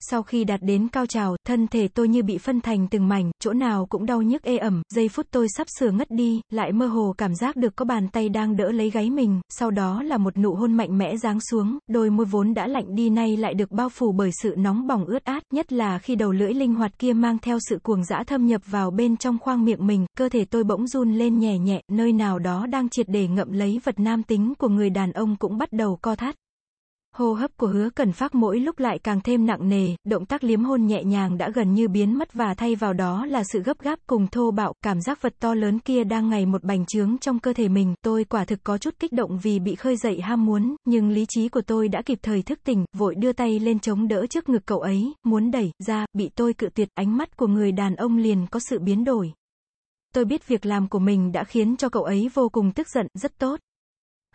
sau khi đạt đến cao trào, thân thể tôi như bị phân thành từng mảnh, chỗ nào cũng đau nhức ê ẩm, giây phút tôi sắp sửa ngất đi, lại mơ hồ cảm giác được có bàn tay đang đỡ lấy gáy mình, sau đó là một nụ hôn mạnh mẽ giáng xuống, đôi môi vốn đã lạnh đi nay lại được bao phủ bởi sự nóng bỏng ướt át, nhất là khi đầu lưỡi linh hoạt kia mang theo sự cuồng dã thâm nhập vào bên trong khoang miệng mình, cơ thể tôi bỗng run lên nhẹ nhẹ, nơi nào đó đang triệt để ngậm lấy vật nam tính của người đàn ông cũng bắt đầu co thắt. Hô hấp của hứa cần phát mỗi lúc lại càng thêm nặng nề, động tác liếm hôn nhẹ nhàng đã gần như biến mất và thay vào đó là sự gấp gáp cùng thô bạo, cảm giác vật to lớn kia đang ngày một bành trướng trong cơ thể mình, tôi quả thực có chút kích động vì bị khơi dậy ham muốn, nhưng lý trí của tôi đã kịp thời thức tỉnh, vội đưa tay lên chống đỡ trước ngực cậu ấy, muốn đẩy ra, bị tôi cự tuyệt, ánh mắt của người đàn ông liền có sự biến đổi. Tôi biết việc làm của mình đã khiến cho cậu ấy vô cùng tức giận, rất tốt.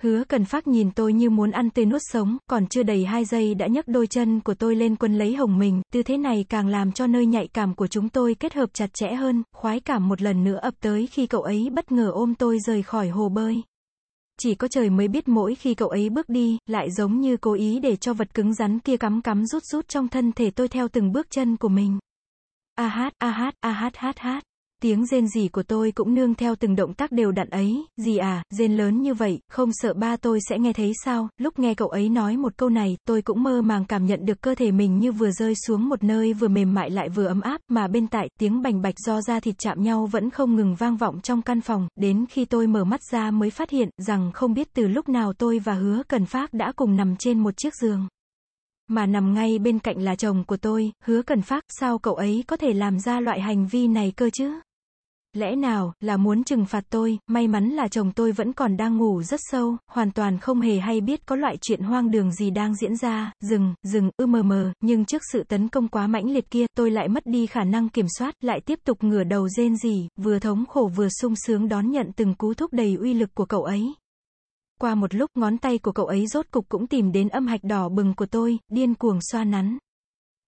Hứa cần phát nhìn tôi như muốn ăn tươi nuốt sống, còn chưa đầy hai giây đã nhấc đôi chân của tôi lên quân lấy hồng mình, tư thế này càng làm cho nơi nhạy cảm của chúng tôi kết hợp chặt chẽ hơn, khoái cảm một lần nữa ập tới khi cậu ấy bất ngờ ôm tôi rời khỏi hồ bơi. Chỉ có trời mới biết mỗi khi cậu ấy bước đi, lại giống như cố ý để cho vật cứng rắn kia cắm cắm rút rút trong thân thể tôi theo từng bước chân của mình. A hát, a hát, a hát hát hát. Tiếng rên rỉ của tôi cũng nương theo từng động tác đều đặn ấy, gì à, rên lớn như vậy, không sợ ba tôi sẽ nghe thấy sao, lúc nghe cậu ấy nói một câu này, tôi cũng mơ màng cảm nhận được cơ thể mình như vừa rơi xuống một nơi vừa mềm mại lại vừa ấm áp, mà bên tại, tiếng bành bạch do da thịt chạm nhau vẫn không ngừng vang vọng trong căn phòng, đến khi tôi mở mắt ra mới phát hiện, rằng không biết từ lúc nào tôi và hứa cần phát đã cùng nằm trên một chiếc giường. Mà nằm ngay bên cạnh là chồng của tôi, hứa cần phát, sao cậu ấy có thể làm ra loại hành vi này cơ chứ? Lẽ nào, là muốn trừng phạt tôi, may mắn là chồng tôi vẫn còn đang ngủ rất sâu, hoàn toàn không hề hay biết có loại chuyện hoang đường gì đang diễn ra, dừng, dừng, ư mờ mờ, nhưng trước sự tấn công quá mãnh liệt kia, tôi lại mất đi khả năng kiểm soát, lại tiếp tục ngửa đầu rên rỉ, vừa thống khổ vừa sung sướng đón nhận từng cú thúc đầy uy lực của cậu ấy. Qua một lúc, ngón tay của cậu ấy rốt cục cũng tìm đến âm hạch đỏ bừng của tôi, điên cuồng xoa nắn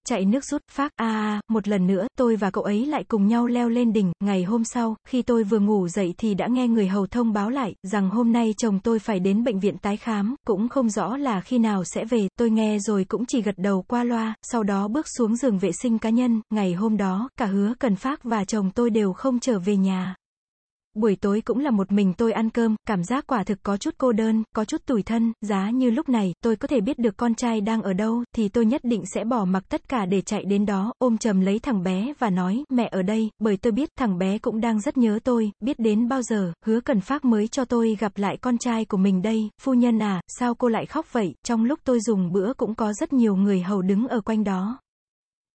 chạy nước rút, phát, a à, một lần nữa, tôi và cậu ấy lại cùng nhau leo lên đỉnh, ngày hôm sau, khi tôi vừa ngủ dậy thì đã nghe người hầu thông báo lại, rằng hôm nay chồng tôi phải đến bệnh viện tái khám, cũng không rõ là khi nào sẽ về, tôi nghe rồi cũng chỉ gật đầu qua loa, sau đó bước xuống giường vệ sinh cá nhân, ngày hôm đó, cả hứa cần phát và chồng tôi đều không trở về nhà. Buổi tối cũng là một mình tôi ăn cơm, cảm giác quả thực có chút cô đơn, có chút tủi thân, giá như lúc này, tôi có thể biết được con trai đang ở đâu, thì tôi nhất định sẽ bỏ mặc tất cả để chạy đến đó, ôm chầm lấy thằng bé và nói, mẹ ở đây, bởi tôi biết thằng bé cũng đang rất nhớ tôi, biết đến bao giờ, hứa cần phát mới cho tôi gặp lại con trai của mình đây, phu nhân à, sao cô lại khóc vậy, trong lúc tôi dùng bữa cũng có rất nhiều người hầu đứng ở quanh đó.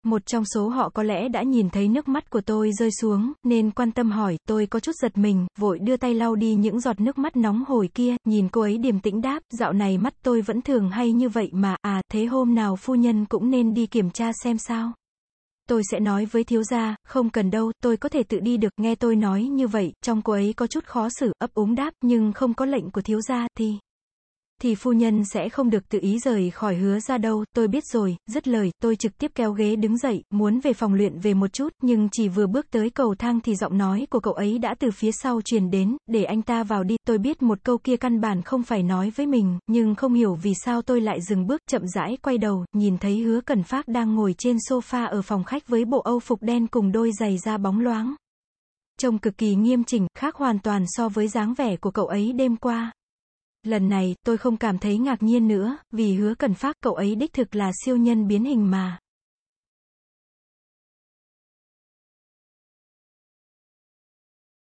Một trong số họ có lẽ đã nhìn thấy nước mắt của tôi rơi xuống, nên quan tâm hỏi, tôi có chút giật mình, vội đưa tay lau đi những giọt nước mắt nóng hổi kia, nhìn cô ấy điềm tĩnh đáp, dạo này mắt tôi vẫn thường hay như vậy mà, à, thế hôm nào phu nhân cũng nên đi kiểm tra xem sao. Tôi sẽ nói với thiếu gia, không cần đâu, tôi có thể tự đi được, nghe tôi nói như vậy, trong cô ấy có chút khó xử, ấp úng đáp, nhưng không có lệnh của thiếu gia, thì thì phu nhân sẽ không được tự ý rời khỏi hứa ra đâu, tôi biết rồi, dứt lời, tôi trực tiếp kéo ghế đứng dậy, muốn về phòng luyện về một chút, nhưng chỉ vừa bước tới cầu thang thì giọng nói của cậu ấy đã từ phía sau truyền đến, để anh ta vào đi, tôi biết một câu kia căn bản không phải nói với mình, nhưng không hiểu vì sao tôi lại dừng bước, chậm rãi quay đầu, nhìn thấy hứa cần phát đang ngồi trên sofa ở phòng khách với bộ âu phục đen cùng đôi giày da bóng loáng. Trông cực kỳ nghiêm chỉnh, khác hoàn toàn so với dáng vẻ của cậu ấy đêm qua. Lần này, tôi không cảm thấy ngạc nhiên nữa, vì hứa cần phát cậu ấy đích thực là siêu nhân biến hình mà.